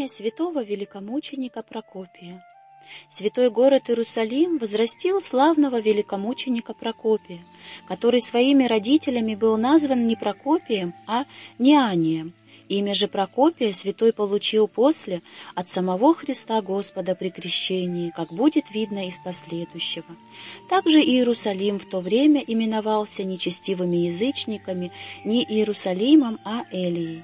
Рождение святого великомученика Прокопия. Святой город Иерусалим возрастил славного великомученика Прокопия, который своими родителями был назван не Прокопием, а Неанием. Имя же Прокопия святой получил после от самого Христа Господа при крещении, как будет видно из последующего. Также Иерусалим в то время именовался нечестивыми язычниками не Иерусалимом, а Элией.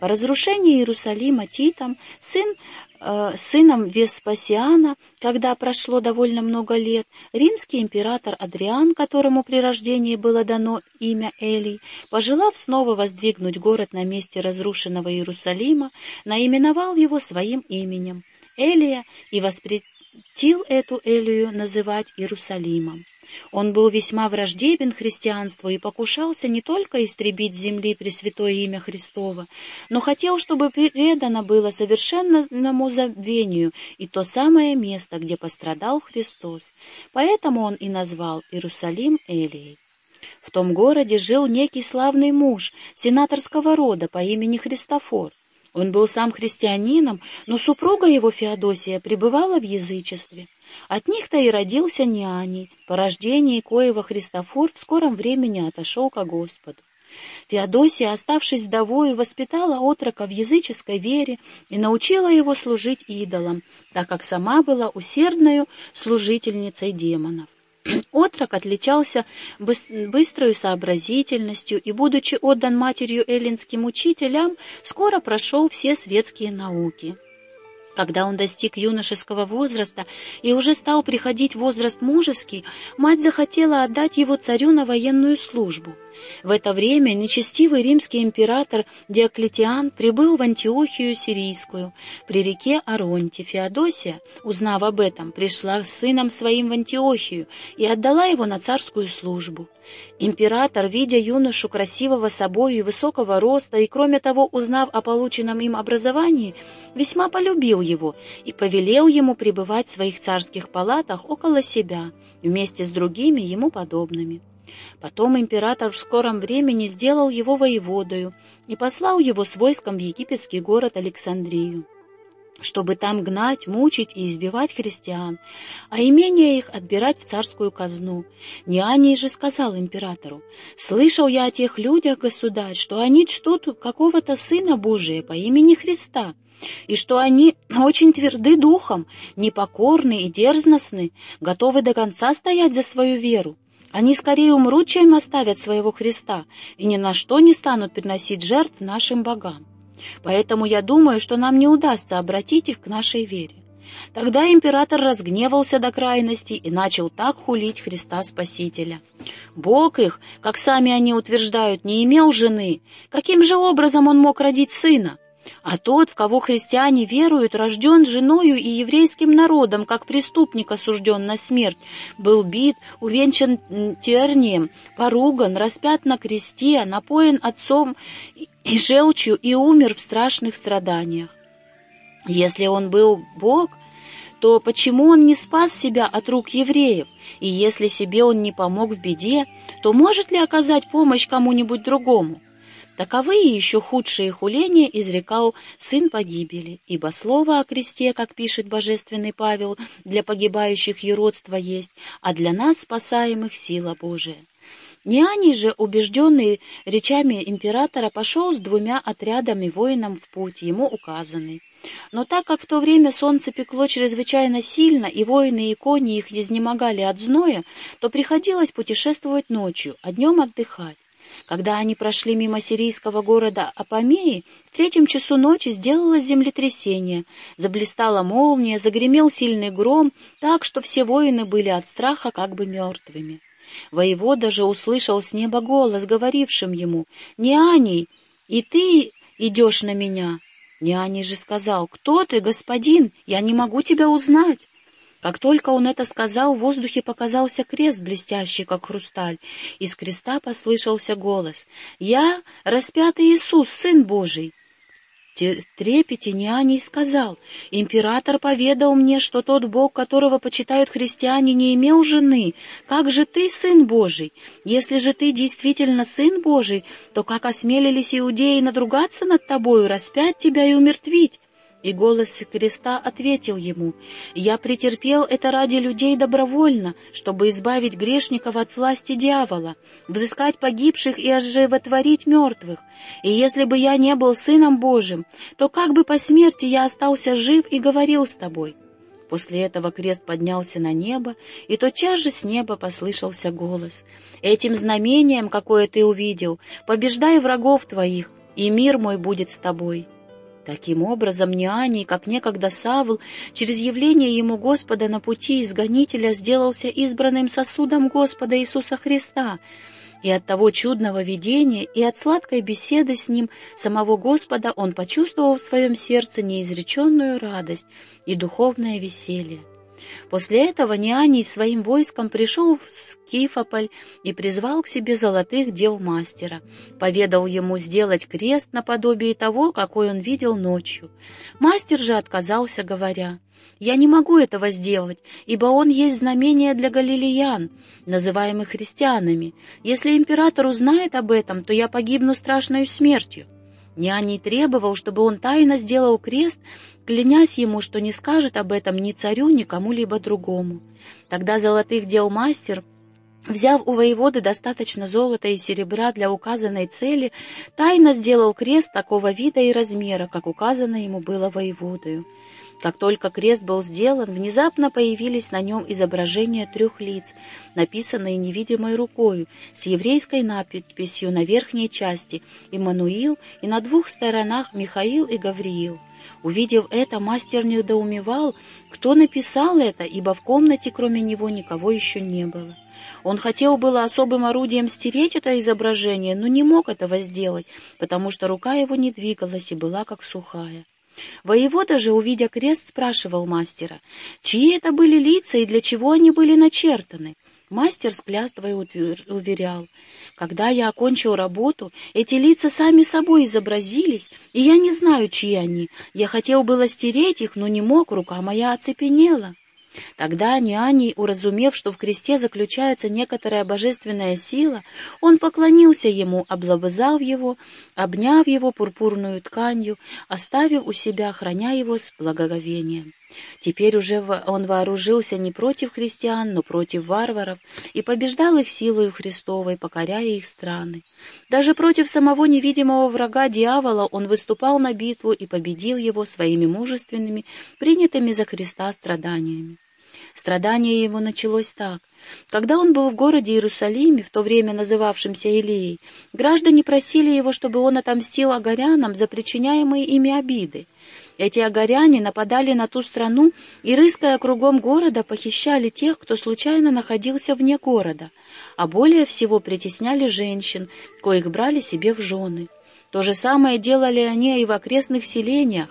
По разрушении Иерусалима Титом, сын, э, сыном Веспасиана, когда прошло довольно много лет, римский император Адриан, которому при рождении было дано имя Элий, пожелав снова воздвигнуть город на месте разрушенного Иерусалима, наименовал его своим именем Элия и воспретил эту Элию называть Иерусалимом. Он был весьма враждебен христианству и покушался не только истребить с земли Пресвятое имя Христово, но хотел, чтобы предано было совершенному забвению и то самое место, где пострадал Христос. Поэтому он и назвал Иерусалим Элией. В том городе жил некий славный муж сенаторского рода по имени Христофор. Он был сам христианином, но супруга его Феодосия пребывала в язычестве. От них-то и родился Неаний, по рождении коего Христофор в скором времени отошел ко Господу. Феодосия, оставшись вдовою, воспитала отрока в языческой вере и научила его служить идолам, так как сама была усердною служительницей демонов. Отрок отличался быстрой сообразительностью и, будучи отдан матерью эллинским учителям, скоро прошел все светские науки. Когда он достиг юношеского возраста и уже стал приходить возраст мужеский, мать захотела отдать его царю на военную службу — в это время нечестивый римский император Диоклетиан прибыл в Антиохию Сирийскую при реке Аронте. Феодосия, узнав об этом, пришла с сыном своим в Антиохию и отдала его на царскую службу. Император, видя юношу красивого собою и высокого роста, и, кроме того, узнав о полученном им образовании, весьма полюбил его и повелел ему пребывать в своих царских палатах около себя, вместе с другими ему подобными. Потом император в скором времени сделал его воеводою и послал его с войском в египетский город Александрию чтобы там гнать, мучить и избивать христиан, а имение их отбирать в царскую казну. Неаний же сказал императору, «Слышал я о тех людях, государь, что они чтут какого-то Сына Божия по имени Христа, и что они очень тверды духом, непокорны и дерзностны, готовы до конца стоять за свою веру. Они скорее умрут, чем оставят своего Христа, и ни на что не станут приносить жертв нашим богам. Поэтому я думаю, что нам не удастся обратить их к нашей вере. Тогда император разгневался до крайности и начал так хулить Христа Спасителя. Бог их, как сами они утверждают, не имел жены. Каким же образом он мог родить сына? А тот, в кого христиане веруют, рожден женою и еврейским народом, как преступник осужден на смерть, был бит, увенчан тернием, поруган, распят на кресте, напоен отцом и желчью и умер в страшных страданиях. Если он был Бог, то почему он не спас себя от рук евреев? И если себе он не помог в беде, то может ли оказать помощь кому-нибудь другому? Таковые еще худшие хуления изрекал сын погибели, ибо слово о кресте, как пишет божественный Павел, для погибающих еродство есть, а для нас, спасаемых, сила Божия. Неаний же, убежденный речами императора, пошел с двумя отрядами воинам в путь, ему указанный. Но так как в то время солнце пекло чрезвычайно сильно, и воины и кони их изнемогали от зноя, то приходилось путешествовать ночью, а днем отдыхать. Когда они прошли мимо сирийского города Апамеи, в третьем часу ночи сделалось землетрясение. Заблистала молния, загремел сильный гром, так что все воины были от страха как бы мертвыми. Воевода же услышал с неба голос, говорившим ему, «Неаний, и ты идешь на меня?» Неаний же сказал, «Кто ты, господин? Я не могу тебя узнать». Как только он это сказал, в воздухе показался крест, блестящий, как хрусталь. Из креста послышался голос. «Я распятый Иисус, Сын Божий!» трепете Неаний сказал, «Император поведал мне, что тот Бог, которого почитают христиане, не имел жены. Как же ты, Сын Божий? Если же ты действительно Сын Божий, то как осмелились иудеи надругаться над тобою, распять тебя и умертвить?» И голос креста ответил ему, «Я претерпел это ради людей добровольно, чтобы избавить грешников от власти дьявола, взыскать погибших и оживотворить мертвых. И если бы я не был Сыном Божьим, то как бы по смерти я остался жив и говорил с тобой». После этого крест поднялся на небо, и тотчас же с неба послышался голос. «Этим знамением, какое ты увидел, побеждай врагов твоих, и мир мой будет с тобой». Таким образом, Неаний, как некогда Савл, через явление ему Господа на пути изгонителя сделался избранным сосудом Господа Иисуса Христа, и от того чудного видения, и от сладкой беседы с ним самого Господа он почувствовал в своем сердце неизреченную радость и духовное веселье. После этого Неаний своим войском пришел в Скифополь и призвал к себе золотых дел мастера, поведал ему сделать крест наподобие того, какой он видел ночью. Мастер же отказался, говоря, «Я не могу этого сделать, ибо он есть знамение для галилеян, называемых христианами. Если император узнает об этом, то я погибну страшной смертью». Няний требовал, чтобы он тайно сделал крест, клянясь ему, что не скажет об этом ни царю, ни кому-либо другому. Тогда золотых дел мастер, взяв у воеводы достаточно золота и серебра для указанной цели, тайно сделал крест такого вида и размера, как указано ему было воеводою. Как только крест был сделан, внезапно появились на нем изображения трех лиц, написанные невидимой рукою, с еврейской надписью на верхней части «Иммануил» и на двух сторонах «Михаил» и «Гавриил». Увидев это, мастер недоумевал, кто написал это, ибо в комнате кроме него никого еще не было. Он хотел было особым орудием стереть это изображение, но не мог этого сделать, потому что рука его не двигалась и была как сухая. Воевода же, увидя крест, спрашивал мастера, чьи это были лица и для чего они были начертаны. Мастер с кляствой уверял, когда я окончил работу, эти лица сами собой изобразились, и я не знаю, чьи они. Я хотел было стереть их, но не мог, рука моя оцепенела. Тогда Нианий, уразумев, что в кресте заключается некоторая божественная сила, он поклонился ему, облобызал его, обняв его пурпурную тканью, оставив у себя, храня его с благоговением. Теперь уже он вооружился не против христиан, но против варваров, и побеждал их силою Христовой, покоряя их страны. Даже против самого невидимого врага дьявола он выступал на битву и победил его своими мужественными, принятыми за Христа страданиями. Страдание его началось так. Когда он был в городе Иерусалиме, в то время называвшемся Илией, граждане просили его, чтобы он отомстил агарянам за причиняемые ими обиды. Эти агаряне нападали на ту страну и, рыская кругом города, похищали тех, кто случайно находился вне города, а более всего притесняли женщин, коих брали себе в жены. То же самое делали они и в окрестных селениях,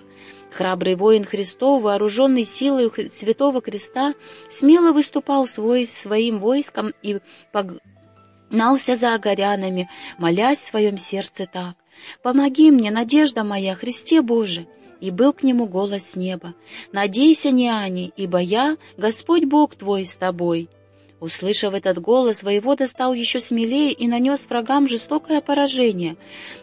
Храбрый воин Христов, вооруженный силой Святого Креста, смело выступал свой, своим войском и погнался за огорянами, молясь в своем сердце так. «Помоги мне, надежда моя, Христе Боже!» И был к нему голос неба. «Надейся, не Ани, ибо я, Господь Бог твой, с тобой». Услышав этот голос, воевода стал еще смелее и нанес врагам жестокое поражение,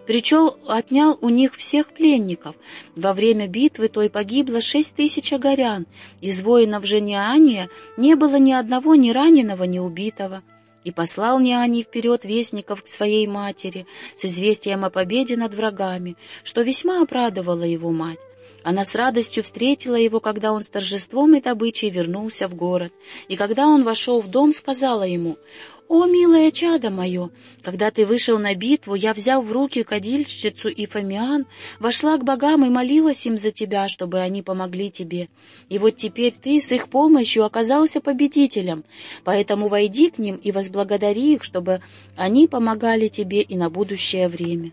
причем отнял у них всех пленников. Во время битвы той погибло шесть тысяч огорян, из воинов же Неания не было ни одного ни раненого, ни убитого. И послал Неаний вперед вестников к своей матери с известием о победе над врагами, что весьма обрадовало его мать. Она с радостью встретила его, когда он с торжеством и добычей вернулся в город. И когда он вошел в дом, сказала ему, «О, милое чадо мое, когда ты вышел на битву, я, взяв в руки кадильщицу и Фомиан, вошла к богам и молилась им за тебя, чтобы они помогли тебе. И вот теперь ты с их помощью оказался победителем, поэтому войди к ним и возблагодари их, чтобы они помогали тебе и на будущее время».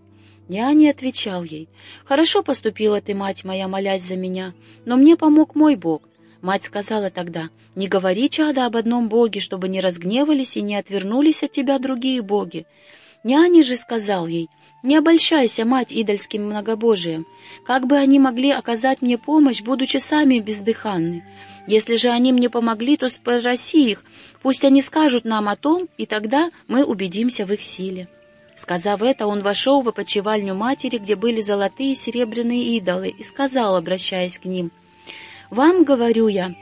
Я не отвечал ей. «Хорошо поступила ты, мать моя, молясь за меня, но мне помог мой Бог». Мать сказала тогда, «Не говори, чада, об одном Боге, чтобы не разгневались и не отвернулись от тебя другие боги». Няня же сказал ей, «Не обольщайся, мать, идольским многобожием. Как бы они могли оказать мне помощь, будучи сами бездыханны? Если же они мне помогли, то спроси их, пусть они скажут нам о том, и тогда мы убедимся в их силе». Сказав это, он вошел в опочивальню матери, где были золотые и серебряные идолы, и сказал, обращаясь к ним, «Вам, говорю я,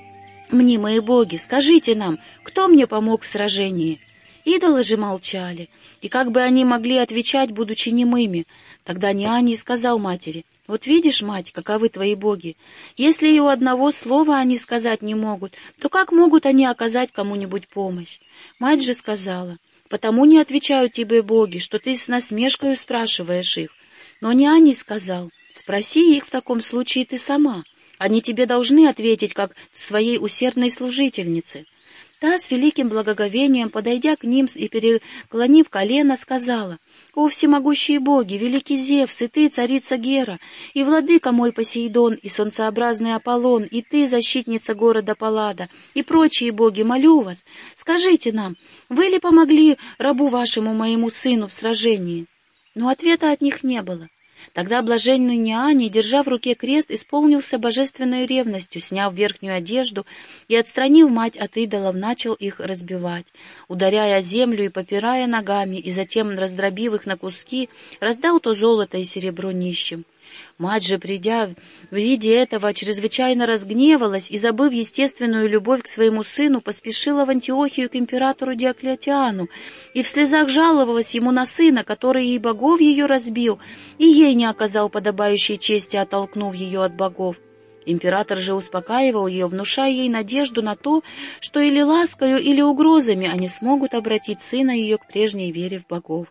мнимые боги, скажите нам, кто мне помог в сражении?» Идолы же молчали, и как бы они могли отвечать, будучи немыми? Тогда Ниани сказал матери, «Вот видишь, мать, каковы твои боги. Если и у одного слова они сказать не могут, то как могут они оказать кому-нибудь помощь?» Мать же сказала, Потому не отвечают тебе боги, что ты с насмешкой спрашиваешь их. Но не они сказал. Спроси их в таком случае ты сама. Они тебе должны ответить, как своей усердной служительнице. Та с великим благоговением, подойдя к ним и переклонив колено, сказала — «О, всемогущие боги, великий Зевс, и ты, царица Гера, и владыка мой Посейдон, и солнцеобразный Аполлон, и ты, защитница города Паллада, и прочие боги, молю вас, скажите нам, вы ли помогли рабу вашему моему сыну в сражении?» Но ответа от них не было. Тогда блаженный Ниани, держа в руке крест, исполнился божественной ревностью, сняв верхнюю одежду и, отстранив мать от идолов, начал их разбивать, ударяя землю и попирая ногами, и затем, раздробив их на куски, раздал то золото и серебро нищим. Мать же, придя в виде этого, чрезвычайно разгневалась и, забыв естественную любовь к своему сыну, поспешила в Антиохию к императору Диоклетиану и в слезах жаловалась ему на сына, который и богов ее разбил, и ей не оказал подобающей чести, оттолкнув ее от богов. Император же успокаивал ее, внушая ей надежду на то, что или ласкою, или угрозами они смогут обратить сына ее к прежней вере в богов.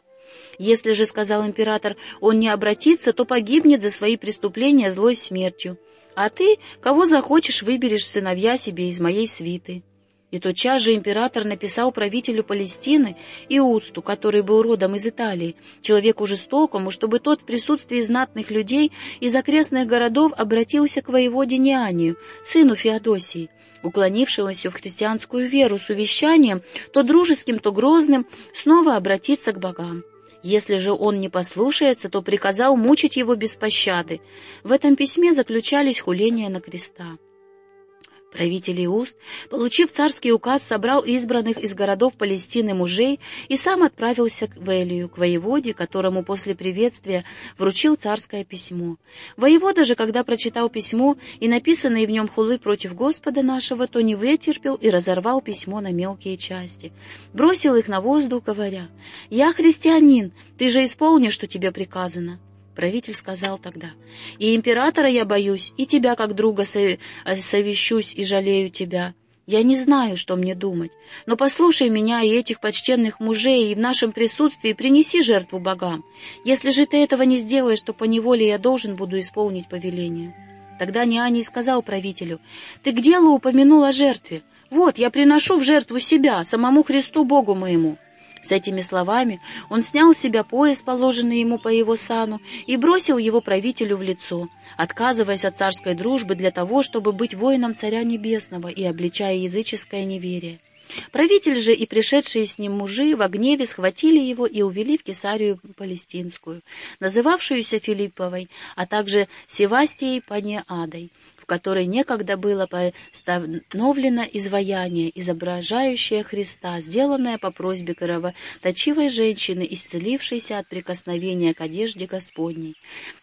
Если же, — сказал император, — он не обратится, то погибнет за свои преступления злой смертью. А ты, кого захочешь, выберешь сыновья себе из моей свиты. И тотчас же император написал правителю Палестины Иусту, который был родом из Италии, человеку жестокому, чтобы тот в присутствии знатных людей из окрестных городов обратился к воеводе Неанию, сыну Феодосии, уклонившегося в христианскую веру с увещанием, то дружеским, то грозным, снова обратиться к богам. Если же он не послушается, то приказал мучить его без пощады. В этом письме заключались хуления на креста. Правитель Иуст, получив царский указ, собрал избранных из городов Палестины мужей и сам отправился к Велию, к воеводе, которому после приветствия вручил царское письмо. Воевода же, когда прочитал письмо и написанные в нем хулы против Господа нашего, то не вытерпел и разорвал письмо на мелкие части. Бросил их на воздух, говоря, «Я христианин, ты же исполни, что тебе приказано». Правитель сказал тогда, «И императора я боюсь, и тебя как друга совещусь и жалею тебя. Я не знаю, что мне думать, но послушай меня и этих почтенных мужей, и в нашем присутствии принеси жертву богам. Если же ты этого не сделаешь, то поневоле я должен буду исполнить повеление». Тогда Нианий сказал правителю, «Ты к делу упомянул о жертве. Вот, я приношу в жертву себя, самому Христу Богу моему». С этими словами он снял с себя пояс, положенный ему по его сану, и бросил его правителю в лицо, отказываясь от царской дружбы для того, чтобы быть воином Царя Небесного и обличая языческое неверие. Правитель же и пришедшие с ним мужи в гневе схватили его и увели в Кесарию Палестинскую, называвшуюся Филипповой, а также Севастией Панеадой, которой некогда было поставлено изваяние, изображающее Христа, сделанное по просьбе кровоточивой женщины, исцелившейся от прикосновения к одежде Господней.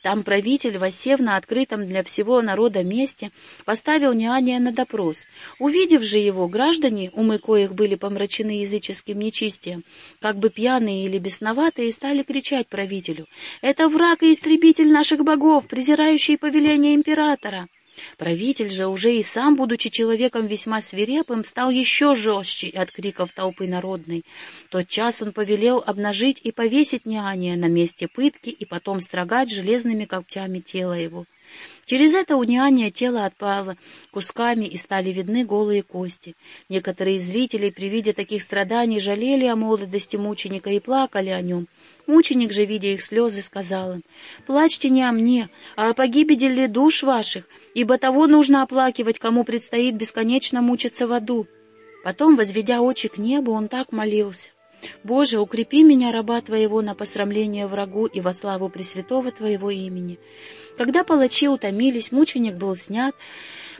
Там правитель, воссев на открытом для всего народа месте, поставил Неания на допрос. Увидев же его, граждане, умы коих были помрачены языческим нечистием, как бы пьяные или бесноватые, стали кричать правителю, «Это враг и истребитель наших богов, презирающий повеление императора!» Правитель же, уже и сам, будучи человеком весьма свирепым, стал еще жестче от криков толпы народной. Тот час он повелел обнажить и повесить Неания на месте пытки и потом строгать железными когтями тело его. Через это у Неания тело отпало кусками и стали видны голые кости. Некоторые зрители при виде таких страданий жалели о молодости мученика и плакали о нем. Мученик же, видя их слезы, сказал им, «Плачьте не о мне, а о погибели душ ваших, ибо того нужно оплакивать, кому предстоит бесконечно мучиться в аду». Потом, возведя очи к небу, он так молился. «Боже, укрепи меня, раба Твоего, на посрамление врагу и во славу Пресвятого Твоего имени». Когда палачи утомились, мученик был снят,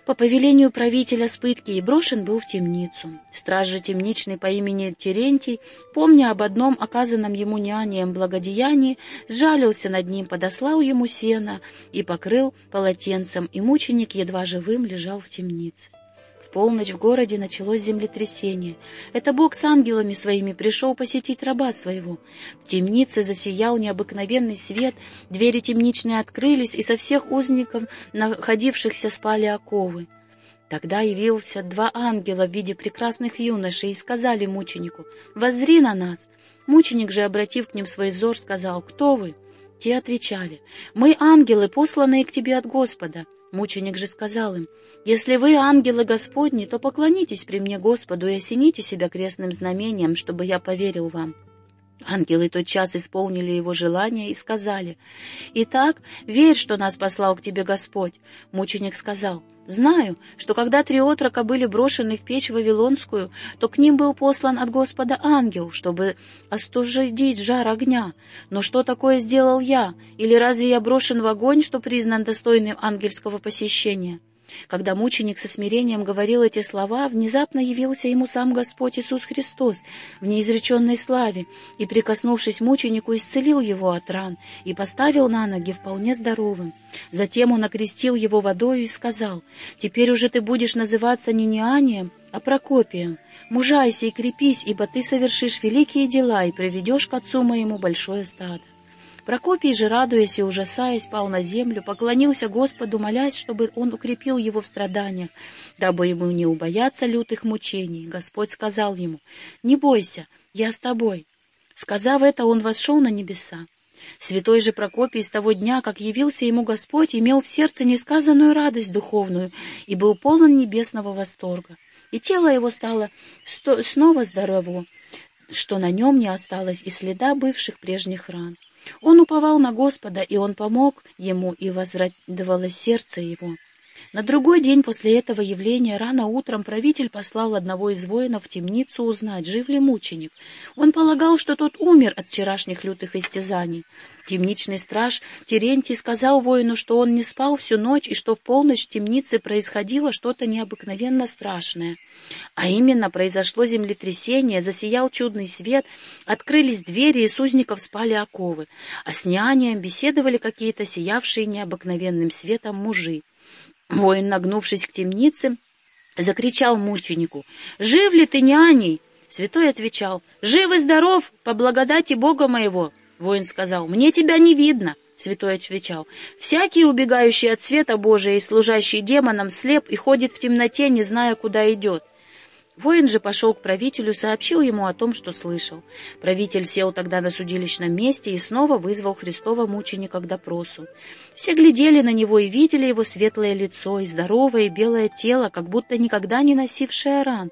по повелению правителя с пытки и брошен был в темницу. Страж же темничный по имени Терентий, помня об одном оказанном ему нянием благодеянии, сжалился над ним, подослал ему сено и покрыл полотенцем, и мученик едва живым лежал в темнице полночь в городе началось землетрясение. Это Бог с ангелами своими пришел посетить раба своего. В темнице засиял необыкновенный свет, двери темничные открылись, и со всех узников, находившихся, спали оковы. Тогда явился два ангела в виде прекрасных юношей и сказали мученику, «Возри на нас!» Мученик же, обратив к ним свой взор, сказал, «Кто вы?» Те отвечали, «Мы ангелы, посланные к тебе от Господа». Мученик же сказал им, «Если вы ангелы Господни, то поклонитесь при мне Господу и осените себя крестным знамением, чтобы я поверил вам». Ангелы тотчас исполнили его желание и сказали, «Итак, верь, что нас послал к тебе Господь». Мученик сказал, «Знаю, что когда три отрока были брошены в печь Вавилонскую, то к ним был послан от Господа ангел, чтобы остужить жар огня. Но что такое сделал я? Или разве я брошен в огонь, что признан достойным ангельского посещения?» Когда мученик со смирением говорил эти слова, внезапно явился ему сам Господь Иисус Христос в неизреченной славе и, прикоснувшись мученику, исцелил его от ран и поставил на ноги вполне здоровым. Затем он окрестил его водою и сказал, «Теперь уже ты будешь называться не Неанием, а Прокопием. Мужайся и крепись, ибо ты совершишь великие дела и приведешь к отцу моему большое стадо». Прокопий же, радуясь и ужасаясь, пал на землю, поклонился Господу, молясь, чтобы он укрепил его в страданиях, дабы ему не убояться лютых мучений. Господь сказал ему, «Не бойся, я с тобой». Сказав это, он вошел на небеса. Святой же Прокопий с того дня, как явился ему Господь, имел в сердце несказанную радость духовную и был полон небесного восторга. И тело его стало снова здорово, что на нем не осталось и следа бывших прежних ран. Он уповал на Господа, и он помог ему, и возрадовалось сердце его. На другой день после этого явления рано утром правитель послал одного из воинов в темницу узнать, жив ли мученик. Он полагал, что тот умер от вчерашних лютых истязаний. Темничный страж Терентий сказал воину, что он не спал всю ночь и что в полночь в темнице происходило что-то необыкновенно страшное. А именно, произошло землетрясение, засиял чудный свет, открылись двери, и с узников спали оковы, а с нянием беседовали какие-то сиявшие необыкновенным светом мужи. Воин, нагнувшись к темнице, закричал мученику, «Жив ли ты, няней?» Святой отвечал, «Жив и здоров, по благодати Бога моего!» Воин сказал, «Мне тебя не видно!» Святой отвечал, «Всякий, убегающий от света Божия и служащий демонам, слеп и ходит в темноте, не зная, куда идет». Воин же пошел к правителю, сообщил ему о том, что слышал. Правитель сел тогда на судилищном месте и снова вызвал Христова мученика к допросу. Все глядели на него и видели его светлое лицо и здоровое белое тело, как будто никогда не носившее ран.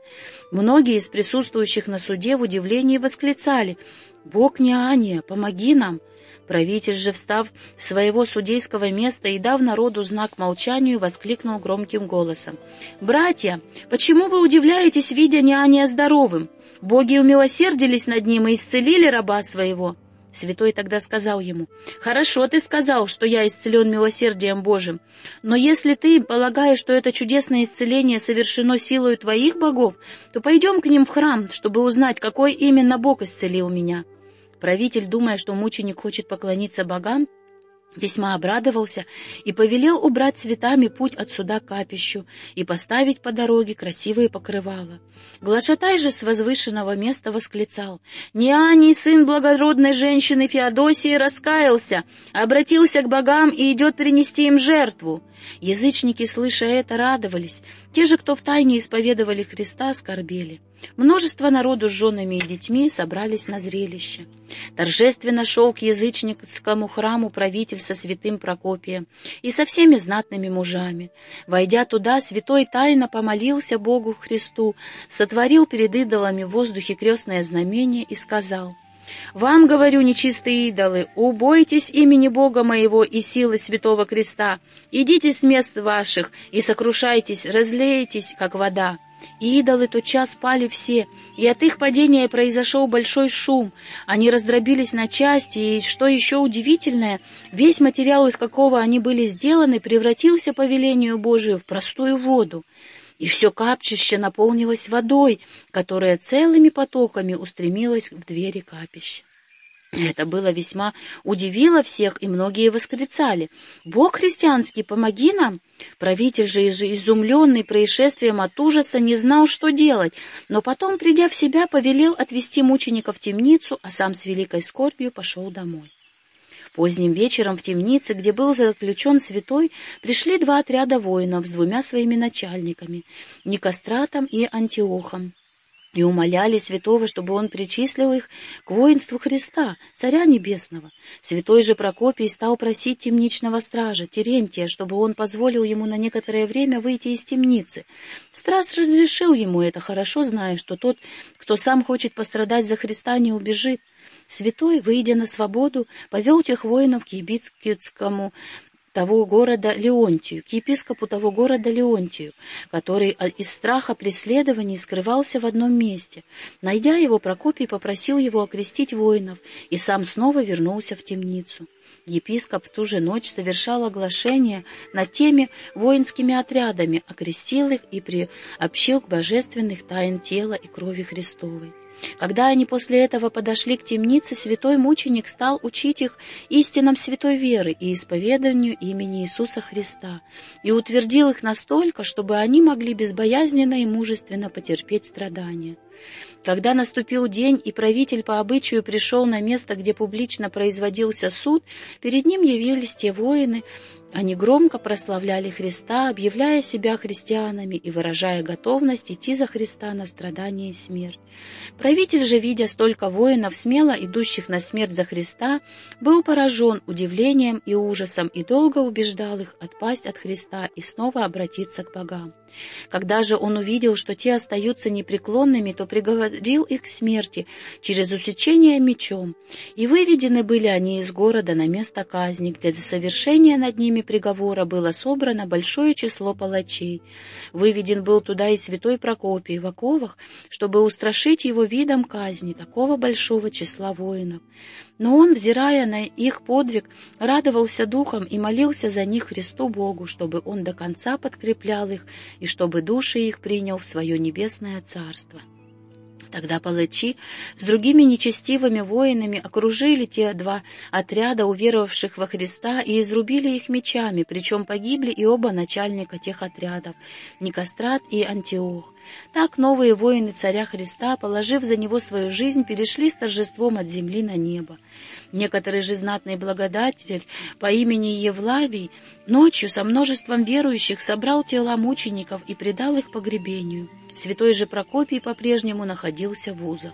Многие из присутствующих на суде в удивлении восклицали «Бог не Ания, помоги нам!» Правитель же, встав с своего судейского места и дав народу знак молчанию, воскликнул громким голосом. «Братья, почему вы удивляетесь, видя Неания здоровым? Боги умилосердились над ним и исцелили раба своего». Святой тогда сказал ему, «Хорошо ты сказал, что я исцелен милосердием Божьим, но если ты полагаешь, что это чудесное исцеление совершено силою твоих богов, то пойдем к ним в храм, чтобы узнать, какой именно Бог исцелил меня». Правитель, думая, что мученик хочет поклониться богам, весьма обрадовался и повелел убрать цветами путь от суда к капищу и поставить по дороге красивые покрывала. Глашатай же с возвышенного места восклицал, «Неаний, сын благородной женщины Феодосии, раскаялся, обратился к богам и идет принести им жертву». Язычники, слыша это, радовались, те же, кто втайне исповедовали Христа, скорбели. Множество народу с женами и детьми собрались на зрелище. Торжественно шел к язычникскому храму правитель со святым Прокопием и со всеми знатными мужами. Войдя туда, святой тайно помолился Богу Христу, сотворил перед идолами в воздухе крестное знамение и сказал — вам, говорю, нечистые идолы, убойтесь имени Бога моего и силы Святого Креста. Идите с мест ваших и сокрушайтесь, разлейтесь, как вода. И идолы тотчас спали все, и от их падения произошел большой шум. Они раздробились на части, и, что еще удивительное, весь материал, из какого они были сделаны, превратился по велению Божию в простую воду. И все капчище наполнилось водой, которая целыми потоками устремилась в двери капища. Это было весьма удивило всех, и многие восклицали. «Бог христианский, помоги нам!» Правитель же, изумленный происшествием от ужаса, не знал, что делать, но потом, придя в себя, повелел отвести мученика в темницу, а сам с великой скорбью пошел домой. Поздним вечером в темнице, где был заключен святой, пришли два отряда воинов с двумя своими начальниками, Никостратом и Антиохом и умоляли святого, чтобы он причислил их к воинству Христа, Царя Небесного. Святой же Прокопий стал просить темничного стража, Терентия, чтобы он позволил ему на некоторое время выйти из темницы. Страж разрешил ему это, хорошо зная, что тот, кто сам хочет пострадать за Христа, не убежит. Святой, выйдя на свободу, повел тех воинов к египетскому того города Леонтию, к епископу того города Леонтию, который из страха преследований скрывался в одном месте. Найдя его, Прокопий попросил его окрестить воинов и сам снова вернулся в темницу. Епископ в ту же ночь совершал оглашение над теми воинскими отрядами, окрестил их и приобщил к божественных тайн тела и крови Христовой. Когда они после этого подошли к темнице, святой мученик стал учить их истинам святой веры и исповеданию имени Иисуса Христа, и утвердил их настолько, чтобы они могли безбоязненно и мужественно потерпеть страдания. Когда наступил день, и правитель по обычаю пришел на место, где публично производился суд, перед ним явились те воины, они громко прославляли Христа, объявляя себя христианами и выражая готовность идти за Христа на страдания и смерть. Правитель же, видя столько воинов, смело идущих на смерть за Христа, был поражен удивлением и ужасом и долго убеждал их отпасть от Христа и снова обратиться к богам. Когда же он увидел, что те остаются непреклонными, то приговорил их к смерти через усечение мечом, и выведены были они из города на место казни, где до совершения над ними приговора было собрано большое число палачей. Выведен был туда и святой Прокопий в оковах, чтобы устрашить его видом казни такого большого числа воинов. Но он, взирая на их подвиг, радовался духом и молился за них Христу Богу, чтобы он до конца подкреплял их и чтобы души их принял в свое небесное царство. Тогда палачи с другими нечестивыми воинами окружили те два отряда, уверовавших во Христа, и изрубили их мечами, причем погибли и оба начальника тех отрядов, Никострат и Антиох. Так новые воины царя Христа, положив за него свою жизнь, перешли с торжеством от земли на небо. Некоторый же знатный благодатель по имени Евлавий ночью со множеством верующих собрал тела мучеников и предал их погребению. Святой же Прокопий по-прежнему находился в узах.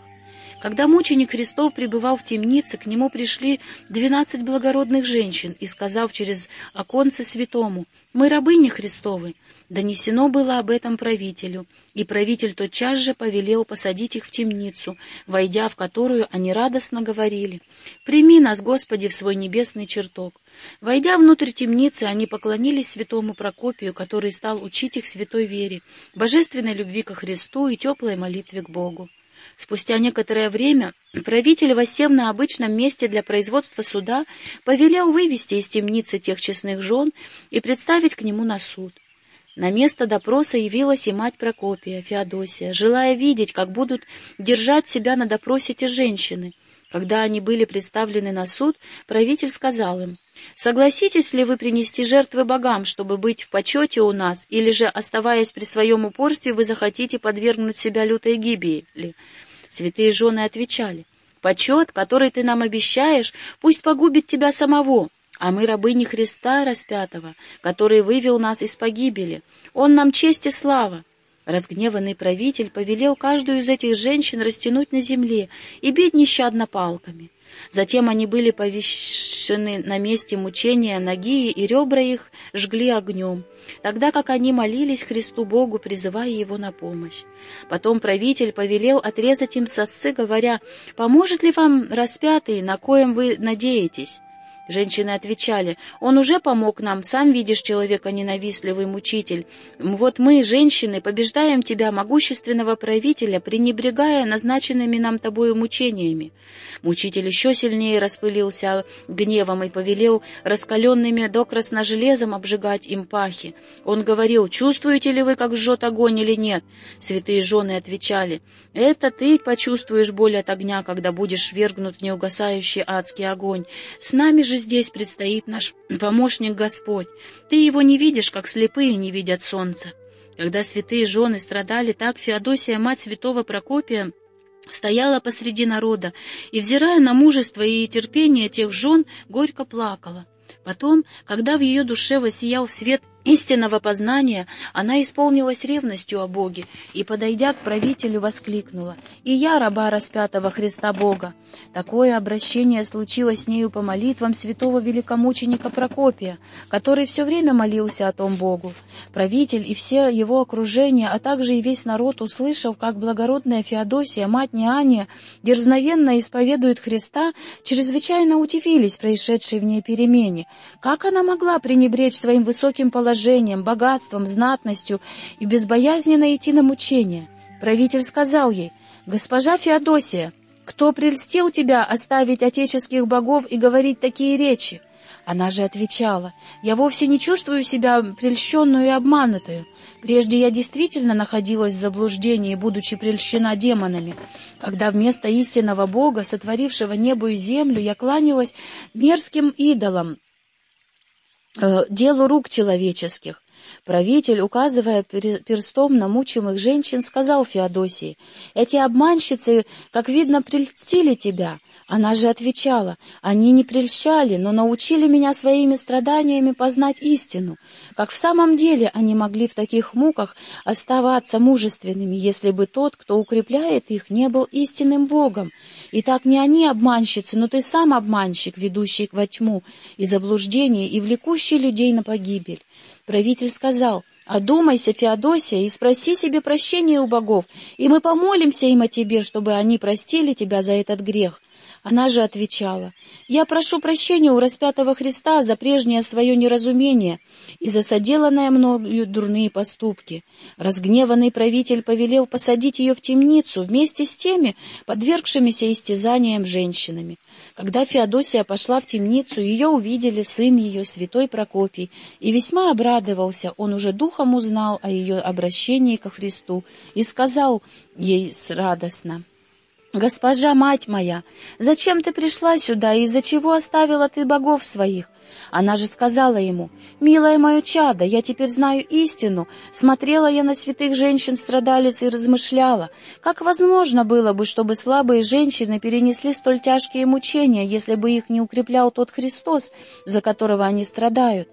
Когда мученик Христов пребывал в темнице, к нему пришли двенадцать благородных женщин, и, сказав через оконце святому, «Мы рабыни Христовы», донесено было об этом правителю, и правитель тотчас же повелел посадить их в темницу, войдя в которую они радостно говорили, «Прими нас, Господи, в свой небесный чертог». Войдя внутрь темницы, они поклонились святому Прокопию, который стал учить их святой вере, божественной любви ко Христу и теплой молитве к Богу. Спустя некоторое время правитель, воссев на обычном месте для производства суда, повелел вывести из темницы тех честных жен и представить к нему на суд. На место допроса явилась и мать Прокопия, Феодосия, желая видеть, как будут держать себя на допросе те женщины. Когда они были представлены на суд, правитель сказал им, «Согласитесь ли вы принести жертвы богам, чтобы быть в почете у нас, или же, оставаясь при своем упорстве, вы захотите подвергнуть себя лютой гибели?» Святые жены отвечали, «Почет, который ты нам обещаешь, пусть погубит тебя самого, а мы рабыни Христа распятого, который вывел нас из погибели. Он нам честь и слава». Разгневанный правитель повелел каждую из этих женщин растянуть на земле и бить нещадно палками. Затем они были повешены на месте мучения ноги, и ребра их жгли огнем, тогда как они молились Христу Богу, призывая Его на помощь. Потом правитель повелел отрезать им сосцы, говоря, «Поможет ли вам распятый, на коем вы надеетесь?» Женщины отвечали, «Он уже помог нам, сам видишь человека ненавистливый мучитель. Вот мы, женщины, побеждаем тебя, могущественного правителя, пренебрегая назначенными нам тобою мучениями». Мучитель еще сильнее распылился гневом и повелел раскаленными до красна железом обжигать им пахи. Он говорил, «Чувствуете ли вы, как жжет огонь или нет?» Святые жены отвечали, «Это ты почувствуешь боль от огня, когда будешь вергнут в неугасающий адский огонь. С нами же здесь предстоит наш помощник Господь. Ты его не видишь, как слепые не видят солнца. Когда святые жены страдали так, Феодосия, мать святого Прокопия, стояла посреди народа и, взирая на мужество и терпение тех жен, горько плакала. Потом, когда в ее душе воссиял свет истинного познания, она исполнилась ревностью о Боге и, подойдя к правителю, воскликнула «И я, раба распятого Христа Бога!» Такое обращение случилось с нею по молитвам святого великомученика Прокопия, который все время молился о том Богу. Правитель и все его окружение, а также и весь народ, услышав, как благородная Феодосия, мать Неания, дерзновенно исповедует Христа, чрезвычайно удивились происшедшей в ней перемене. Как она могла пренебречь своим высоким положением, положением, богатством, знатностью и безбоязненно идти на мучения. Правитель сказал ей, «Госпожа Феодосия, кто прельстил тебя оставить отеческих богов и говорить такие речи?» Она же отвечала, «Я вовсе не чувствую себя прельщенную и обманутую. Прежде я действительно находилась в заблуждении, будучи прельщена демонами, когда вместо истинного Бога, сотворившего небо и землю, я кланялась мерзким идолам, делу рук человеческих. Правитель, указывая перстом на мучимых женщин, сказал Феодосии, «Эти обманщицы, как видно, прельстили тебя». Она же отвечала, «Они не прельщали, но научили меня своими страданиями познать истину. Как в самом деле они могли в таких муках оставаться мужественными, если бы тот, кто укрепляет их, не был истинным Богом? И так не они обманщицы, но ты сам обманщик, ведущий во тьму и заблуждение и влекущий людей на погибель». Правитель сказал, «Одумайся, Феодосия, и спроси себе прощения у богов, и мы помолимся им о тебе, чтобы они простили тебя за этот грех». Она же отвечала, «Я прошу прощения у распятого Христа за прежнее свое неразумение и за соделанные мною дурные поступки». Разгневанный правитель повелел посадить ее в темницу вместе с теми, подвергшимися истязаниям женщинами. Когда Феодосия пошла в темницу, ее увидели сын ее, святой Прокопий, и весьма обрадовался, он уже духом узнал о ее обращении ко Христу и сказал ей радостно, «Госпожа, мать моя, зачем ты пришла сюда и из-за чего оставила ты богов своих? Она же сказала ему, «Милое мое чадо, я теперь знаю истину. Смотрела я на святых женщин-страдалец и размышляла, как возможно было бы, чтобы слабые женщины перенесли столь тяжкие мучения, если бы их не укреплял тот Христос, за которого они страдают.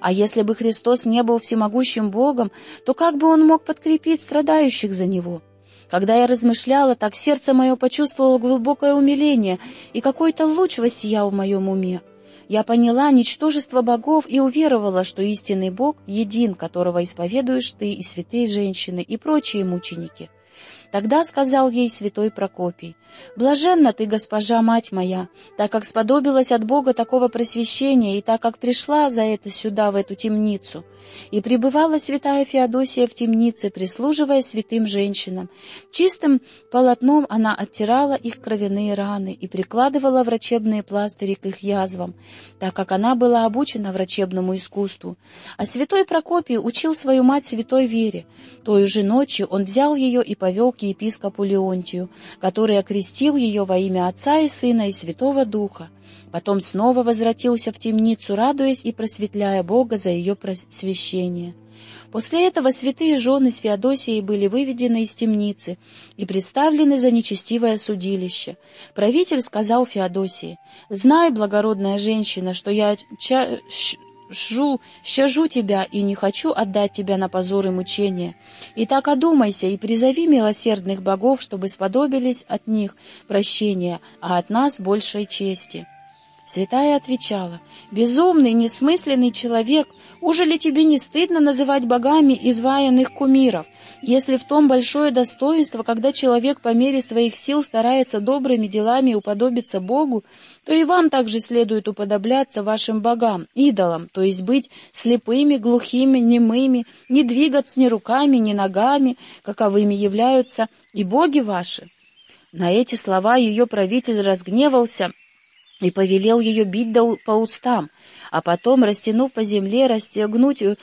А если бы Христос не был всемогущим Богом, то как бы Он мог подкрепить страдающих за Него?» Когда я размышляла, так сердце мое почувствовало глубокое умиление, и какой-то луч воссиял в моем уме. Я поняла ничтожество богов и уверовала, что истинный Бог един, которого исповедуешь ты и святые женщины, и прочие мученики. Тогда сказал ей святой Прокопий, «Блаженна ты, госпожа мать моя, так как сподобилась от Бога такого просвещения, и так как пришла за это сюда, в эту темницу». И пребывала святая Феодосия в темнице, прислуживая святым женщинам. Чистым полотном она оттирала их кровяные раны и прикладывала врачебные пластыри к их язвам, так как она была обучена врачебному искусству. А святой Прокопий учил свою мать святой вере. Той же ночью он взял ее и повел к епископу Леонтию, который окрестил ее во имя Отца и Сына и Святого Духа. Потом снова возвратился в темницу, радуясь и просветляя Бога за ее просвещение. После этого святые жены с Феодосией были выведены из темницы и представлены за нечестивое судилище. Правитель сказал Феодосии, «Знай, благородная женщина, что я жу, щажу тебя и не хочу отдать тебя на позор и мучения. И так одумайся и призови милосердных богов, чтобы сподобились от них прощения, а от нас большей чести». Святая отвечала, «Безумный, несмысленный человек, уже ли тебе не стыдно называть богами изваянных кумиров, если в том большое достоинство, когда человек по мере своих сил старается добрыми делами уподобиться Богу, то и вам также следует уподобляться вашим богам, идолам, то есть быть слепыми, глухими, немыми, не двигаться ни руками, ни ногами, каковыми являются и боги ваши». На эти слова ее правитель разгневался и повелел ее бить до, по устам, а потом, растянув по земле, расстегнуть, э,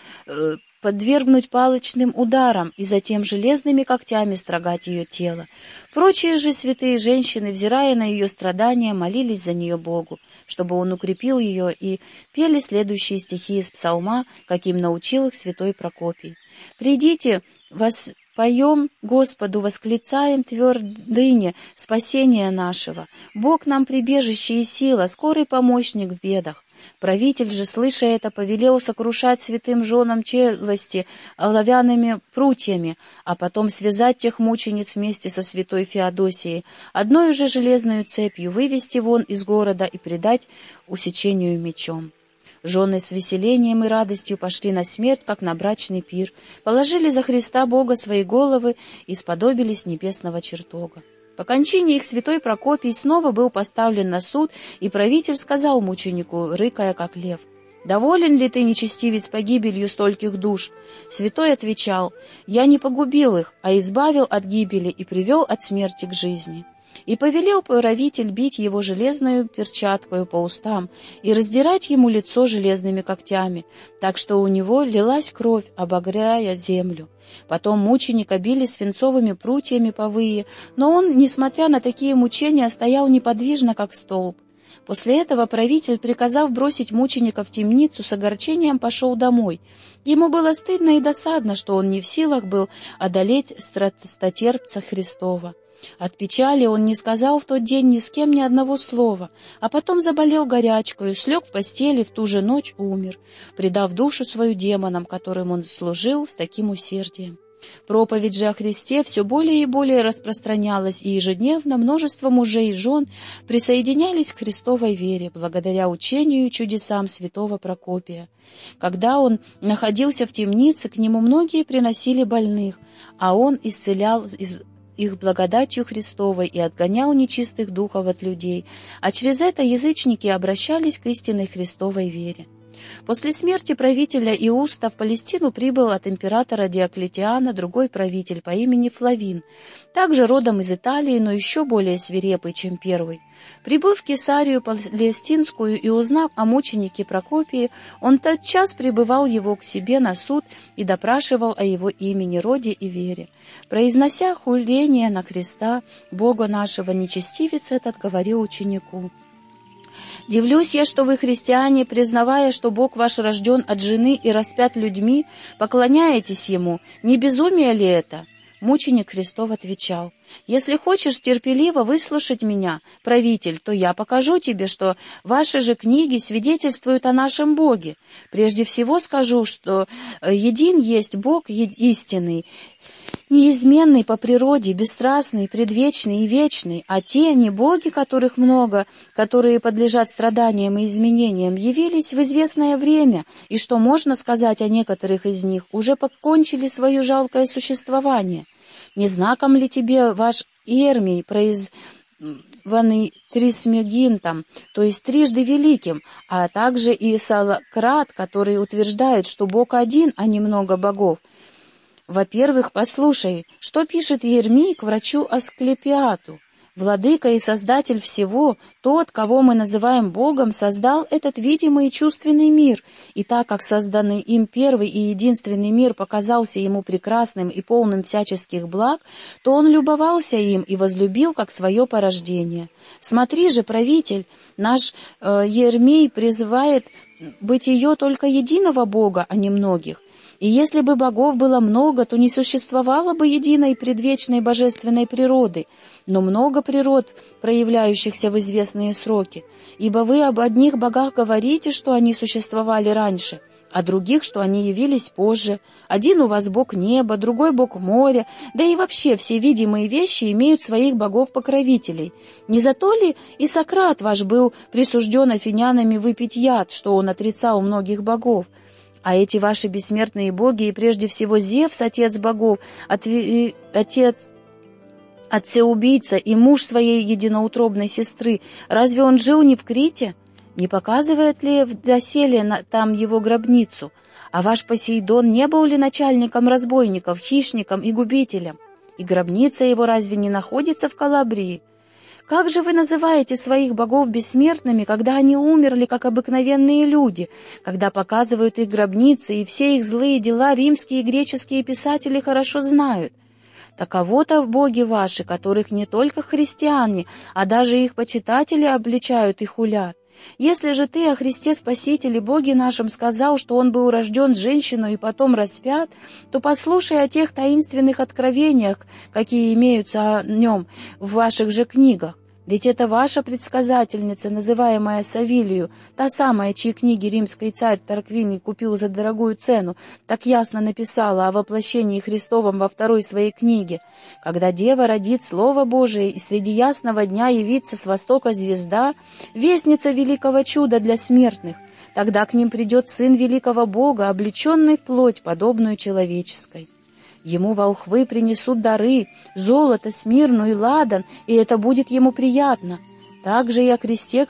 подвергнуть палочным ударам и затем железными когтями строгать ее тело. Прочие же святые женщины, взирая на ее страдания, молились за нее Богу, чтобы он укрепил ее, и пели следующие стихи из псалма, каким научил их святой Прокопий. «Придите, вас Поем Господу, восклицаем твердыне спасения нашего. Бог нам прибежище и сила, скорый помощник в бедах. Правитель же, слыша это, повелел сокрушать святым женам челости оловянными прутьями, а потом связать тех мучениц вместе со святой Феодосией, одной уже железную цепью вывести вон из города и предать усечению мечом. Жены с веселением и радостью пошли на смерть, как на брачный пир, положили за Христа Бога свои головы и сподобились небесного чертога. По кончине их святой Прокопий снова был поставлен на суд, и правитель сказал мученику, рыкая как лев, «Доволен ли ты, нечестивец, погибелью стольких душ?» Святой отвечал, «Я не погубил их, а избавил от гибели и привел от смерти к жизни». И повелел правитель бить его железную перчаткою по устам и раздирать ему лицо железными когтями, так что у него лилась кровь, обогряя землю. Потом мученика били свинцовыми прутьями по вые, но он, несмотря на такие мучения, стоял неподвижно, как столб. После этого правитель, приказав бросить мученика в темницу, с огорчением пошел домой. Ему было стыдно и досадно, что он не в силах был одолеть страстотерпца Христова. От печали он не сказал в тот день ни с кем ни одного слова, а потом заболел горячкою, слег в постели, в ту же ночь умер, предав душу свою демонам, которым он служил с таким усердием. Проповедь же о Христе все более и более распространялась, и ежедневно множество мужей и жен присоединялись к Христовой вере благодаря учению и чудесам святого Прокопия. Когда он находился в темнице, к нему многие приносили больных, а он исцелял из их благодатью Христовой и отгонял нечистых духов от людей, а через это язычники обращались к истинной Христовой вере. После смерти правителя Иуста в Палестину прибыл от императора Диоклетиана другой правитель по имени Флавин, также родом из Италии, но еще более свирепый, чем первый. Прибыв в Кесарию Палестинскую и узнав о мученике Прокопии, он тотчас прибывал его к себе на суд и допрашивал о его имени, роде и вере. Произнося хуление на Христа, Бога нашего, нечестивец этот говорил ученику, Дивлюсь я, что вы, христиане, признавая, что Бог ваш рожден от жены и распят людьми, поклоняетесь Ему. Не безумие ли это?» Мученик Христов отвечал, «Если хочешь терпеливо выслушать меня, правитель, то я покажу тебе, что ваши же книги свидетельствуют о нашем Боге. Прежде всего скажу, что э, един есть Бог истинный, неизменный по природе, бесстрастный, предвечный и вечный, а те, не боги, которых много, которые подлежат страданиям и изменениям, явились в известное время, и что можно сказать о некоторых из них, уже покончили свое жалкое существование. Не знаком ли тебе ваш Ермий, произванный Трисмегинтом, то есть трижды великим, а также и Салакрат, который утверждает, что Бог один, а не много богов, во-первых, послушай, что пишет Ермий к врачу Асклепиату. Владыка и Создатель всего, тот, кого мы называем Богом, создал этот видимый и чувственный мир, и так как созданный им первый и единственный мир показался ему прекрасным и полным всяческих благ, то он любовался им и возлюбил как свое порождение. Смотри же, правитель, наш э, Ермей призывает быть ее только единого Бога, а не многих, и если бы богов было много, то не существовало бы единой предвечной божественной природы, но много природ, проявляющихся в известные сроки, ибо вы об одних богах говорите, что они существовали раньше, а других, что они явились позже. Один у вас бог неба, другой бог моря, да и вообще все видимые вещи имеют своих богов-покровителей. Не за то ли и Сократ ваш был присужден афинянами выпить яд, что он отрицал многих богов? А эти ваши бессмертные боги, и прежде всего Зевс, отец богов, отве... отец отцеубийца и муж своей единоутробной сестры, разве он жил не в Крите? Не показывает ли в доселе там его гробницу? А ваш Посейдон не был ли начальником разбойников, хищником и губителем? И гробница его разве не находится в Калабрии? Как же вы называете своих богов бессмертными, когда они умерли, как обыкновенные люди, когда показывают их гробницы, и все их злые дела римские и греческие писатели хорошо знают? Таково-то боги ваши, которых не только христиане, а даже их почитатели обличают и хулят. Если же ты о Христе Спасителе Боге нашем сказал, что Он был рожден женщиной и потом распят, то послушай о тех таинственных откровениях, какие имеются о нем в ваших же книгах. Ведь это ваша предсказательница, называемая Савилию, та самая, чьи книги римский царь Тарквиний купил за дорогую цену, так ясно написала о воплощении Христовом во второй своей книге. Когда Дева родит Слово Божие, и среди ясного дня явится с востока звезда, вестница великого чуда для смертных, тогда к ним придет Сын великого Бога, облеченный в плоть, подобную человеческой. Ему волхвы принесут дары, золото, смирну и ладан, и это будет ему приятно. Также и о кресте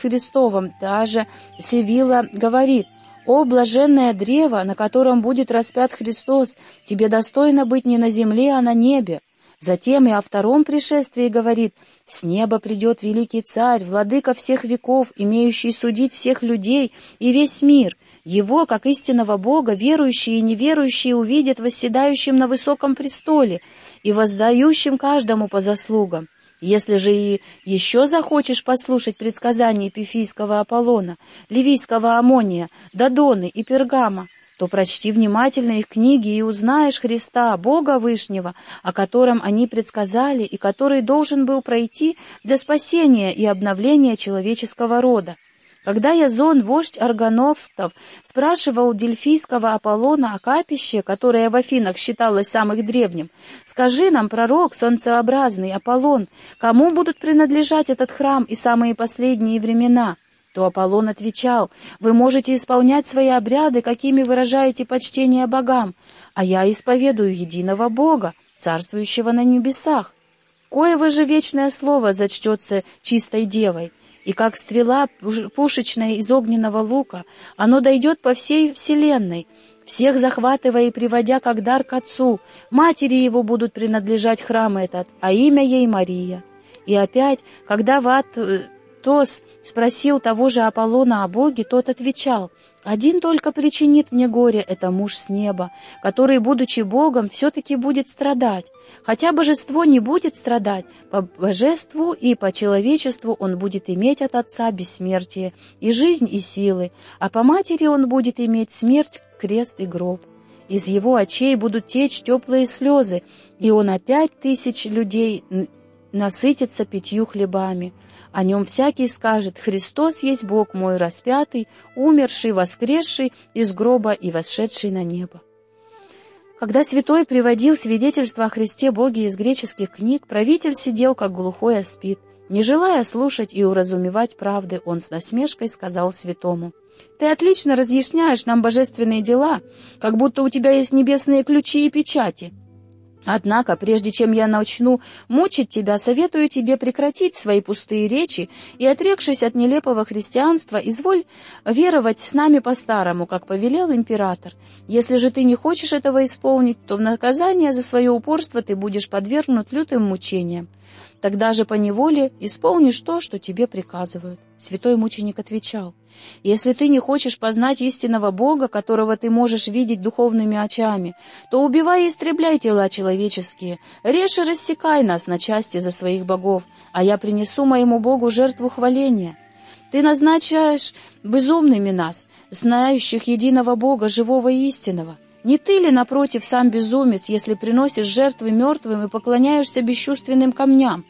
Христовом даже Севила говорит, «О, блаженное древо, на котором будет распят Христос, тебе достойно быть не на земле, а на небе». Затем и о втором пришествии говорит, «С неба придет великий царь, владыка всех веков, имеющий судить всех людей и весь мир, его, как истинного Бога, верующие и неверующие увидят восседающим на высоком престоле и воздающим каждому по заслугам. Если же и еще захочешь послушать предсказания Пифийского Аполлона, Ливийского Амония, Дадоны и Пергама, то прочти внимательно их книги и узнаешь Христа, Бога Вышнего, о котором они предсказали и который должен был пройти для спасения и обновления человеческого рода. Когда Язон, вождь Аргановстов, спрашивал дельфийского Аполлона о капище, которое в Афинах считалось самым древним, «Скажи нам, пророк, солнцеобразный Аполлон, кому будут принадлежать этот храм и самые последние времена?» То Аполлон отвечал, «Вы можете исполнять свои обряды, какими выражаете почтение богам, а я исповедую единого Бога, царствующего на небесах. Кое вы же вечное слово зачтется чистой девой, и как стрела пушечная из огненного лука, оно дойдет по всей вселенной, всех захватывая и приводя как дар к Отцу. Матери его будут принадлежать храм этот, а имя ей Мария. И опять, когда Ватос спросил того же Аполлона о Боге, тот отвечал, один только причинит мне горе — это муж с неба, который, будучи Богом, все-таки будет страдать. Хотя божество не будет страдать, по божеству и по человечеству он будет иметь от Отца бессмертие, и жизнь, и силы, а по матери он будет иметь смерть, крест и гроб. Из его очей будут течь теплые слезы, и он опять тысяч людей насытится пятью хлебами. О нем всякий скажет, Христос есть Бог мой распятый, умерший, воскресший из гроба и восшедший на небо. Когда святой приводил свидетельство о Христе Боге из греческих книг, правитель сидел, как глухой аспид. Не желая слушать и уразумевать правды, он с насмешкой сказал святому, «Ты отлично разъясняешь нам божественные дела, как будто у тебя есть небесные ключи и печати». Однако, прежде чем я начну мучить тебя, советую тебе прекратить свои пустые речи и, отрекшись от нелепого христианства, изволь веровать с нами по-старому, как повелел император. Если же ты не хочешь этого исполнить, то в наказание за свое упорство ты будешь подвергнут лютым мучениям. Тогда же по неволе исполнишь то, что тебе приказывают. Святой мученик отвечал, «Если ты не хочешь познать истинного Бога, которого ты можешь видеть духовными очами, то убивай и истребляй тела человеческие, режь и рассекай нас на части за своих богов, а я принесу моему Богу жертву хваления». Ты назначаешь безумными нас, знающих единого Бога, живого и истинного. Не ты ли, напротив, сам безумец, если приносишь жертвы мертвым и поклоняешься бесчувственным камням?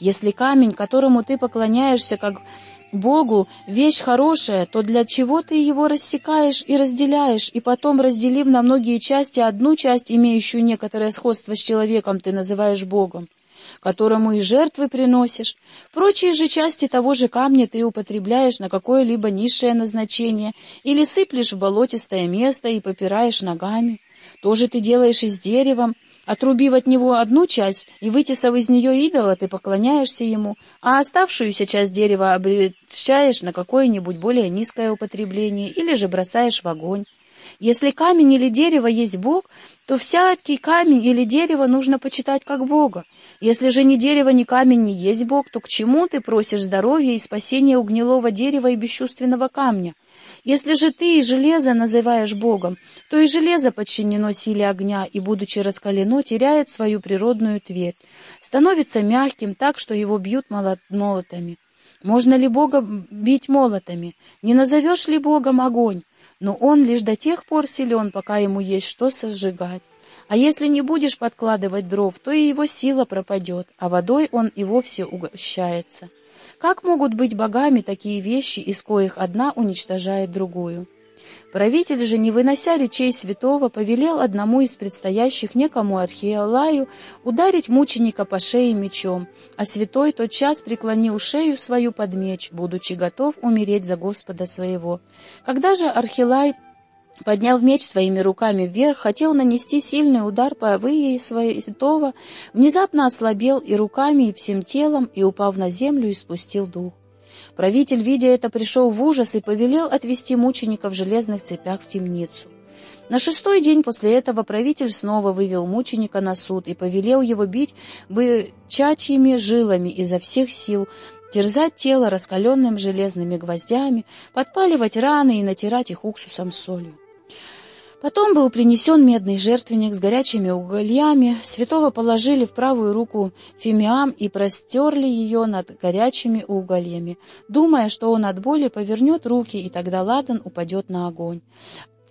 Если камень, которому ты поклоняешься, как Богу вещь хорошая, то для чего ты его рассекаешь и разделяешь, и потом, разделив на многие части, одну часть, имеющую некоторое сходство с человеком, ты называешь Богом, которому и жертвы приносишь. Прочие же части того же камня ты употребляешь на какое-либо низшее назначение или сыплешь в болотистое место и попираешь ногами. То же ты делаешь и с деревом, Отрубив от него одну часть и вытесав из нее идола, ты поклоняешься ему, а оставшуюся часть дерева обращаешь на какое-нибудь более низкое употребление или же бросаешь в огонь. Если камень или дерево есть Бог, то всякий камень или дерево нужно почитать как Бога. Если же ни дерево, ни камень не есть Бог, то к чему ты просишь здоровья и спасения у гнилого дерева и бесчувственного камня? Если же ты и железо называешь Богом, то и железо подчинено силе огня и, будучи раскалено, теряет свою природную твердь, становится мягким так, что его бьют молотами. Можно ли Бога бить молотами? Не назовешь ли Богом огонь? Но он лишь до тех пор силен, пока ему есть что сожигать. А если не будешь подкладывать дров, то и его сила пропадет, а водой он и вовсе угощается. Как могут быть богами такие вещи, из коих одна уничтожает другую? Правитель же, не вынося речей святого, повелел одному из предстоящих некому Архиолаю ударить мученика по шее мечом, а святой тот час преклонил шею свою под меч, будучи готов умереть за Господа своего. Когда же Архилай Подняв меч своими руками вверх, хотел нанести сильный удар по вые святого, внезапно ослабел и руками, и всем телом, и, упав на землю, испустил дух. Правитель, видя это, пришел в ужас и повелел отвести мученика в железных цепях в темницу. На шестой день после этого правитель снова вывел мученика на суд и повелел его бить бычачьими жилами изо всех сил, терзать тело раскаленным железными гвоздями, подпаливать раны и натирать их уксусом солью. Потом был принесен медный жертвенник с горячими угольями, святого положили в правую руку фимиам и простерли ее над горячими угольями, думая, что он от боли повернет руки, и тогда ладан упадет на огонь.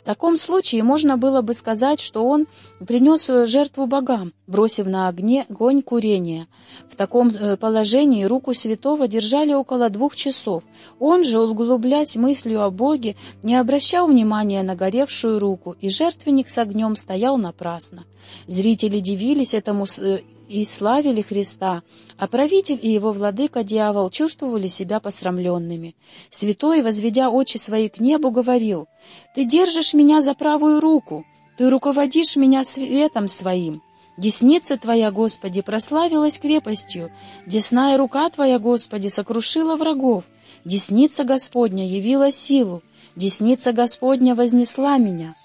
В таком случае можно было бы сказать, что он принес свою жертву богам, бросив на огне огонь курения. В таком э, положении руку святого держали около двух часов. Он же, углубляясь мыслью о Боге, не обращал внимания на горевшую руку, и жертвенник с огнем стоял напрасно. Зрители дивились этому э, и славили Христа, а правитель и его владыка-дьявол чувствовали себя посрамленными. Святой, возведя очи свои к небу, говорил, «Ты держишь меня за правую руку, ты руководишь меня светом своим». Десница Твоя, Господи, прославилась крепостью, десная рука Твоя, Господи, сокрушила врагов, десница Господня явила силу, десница Господня вознесла меня.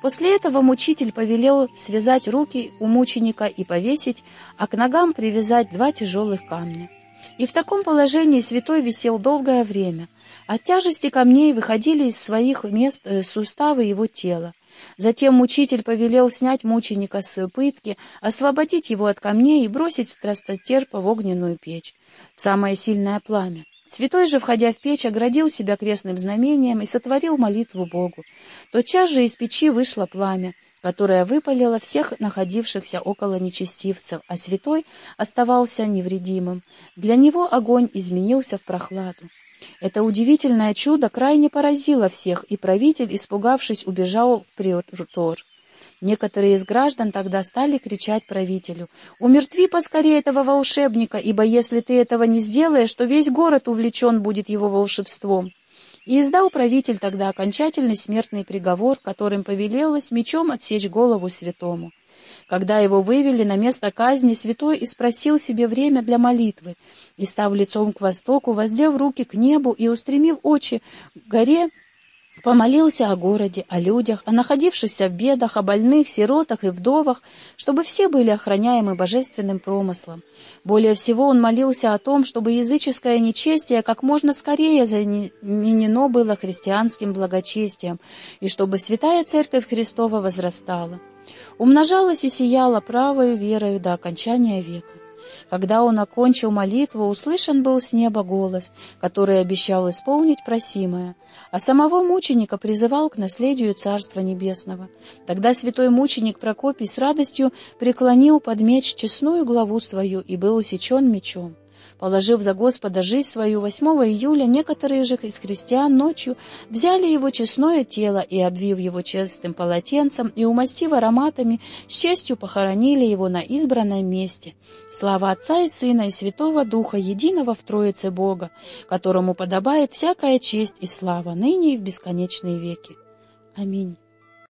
После этого мучитель повелел связать руки у мученика и повесить, а к ногам привязать два тяжелых камня. И в таком положении святой висел долгое время. От тяжести камней выходили из своих мест э, суставы его тела. Затем мучитель повелел снять мученика с пытки, освободить его от камней и бросить в страстотерпа в огненную печь, в самое сильное пламя. Святой же, входя в печь, оградил себя крестным знамением и сотворил молитву Богу. Тотчас же из печи вышло пламя, которое выпалило всех находившихся около нечестивцев, а святой оставался невредимым. Для него огонь изменился в прохладу. Это удивительное чудо крайне поразило всех, и правитель, испугавшись, убежал в притор. Некоторые из граждан тогда стали кричать правителю, «Умертви поскорее этого волшебника, ибо если ты этого не сделаешь, то весь город увлечен будет его волшебством». И издал правитель тогда окончательный смертный приговор, которым повелелось мечом отсечь голову святому. Когда его вывели на место казни, святой и спросил себе время для молитвы, и, став лицом к востоку, воздев руки к небу и устремив очи к горе, Помолился о городе, о людях, о находившихся в бедах, о больных, сиротах и вдовах, чтобы все были охраняемы божественным промыслом. Более всего он молился о том, чтобы языческое нечестие как можно скорее заменено было христианским благочестием, и чтобы святая Церковь Христова возрастала, умножалась и сияла правою верою до окончания века. Когда он окончил молитву, услышан был с неба голос, который обещал исполнить просимое, а самого мученика призывал к наследию Царства Небесного. Тогда святой мученик Прокопий с радостью преклонил под меч честную главу свою и был усечен мечом. Положив за Господа жизнь свою 8 июля, некоторые же из христиан ночью взяли его честное тело и, обвив его чистым полотенцем и умастив ароматами, с честью похоронили его на избранном месте. Слава Отца и Сына и Святого Духа, единого в Троице Бога, которому подобает всякая честь и слава, ныне и в бесконечные веки. Аминь.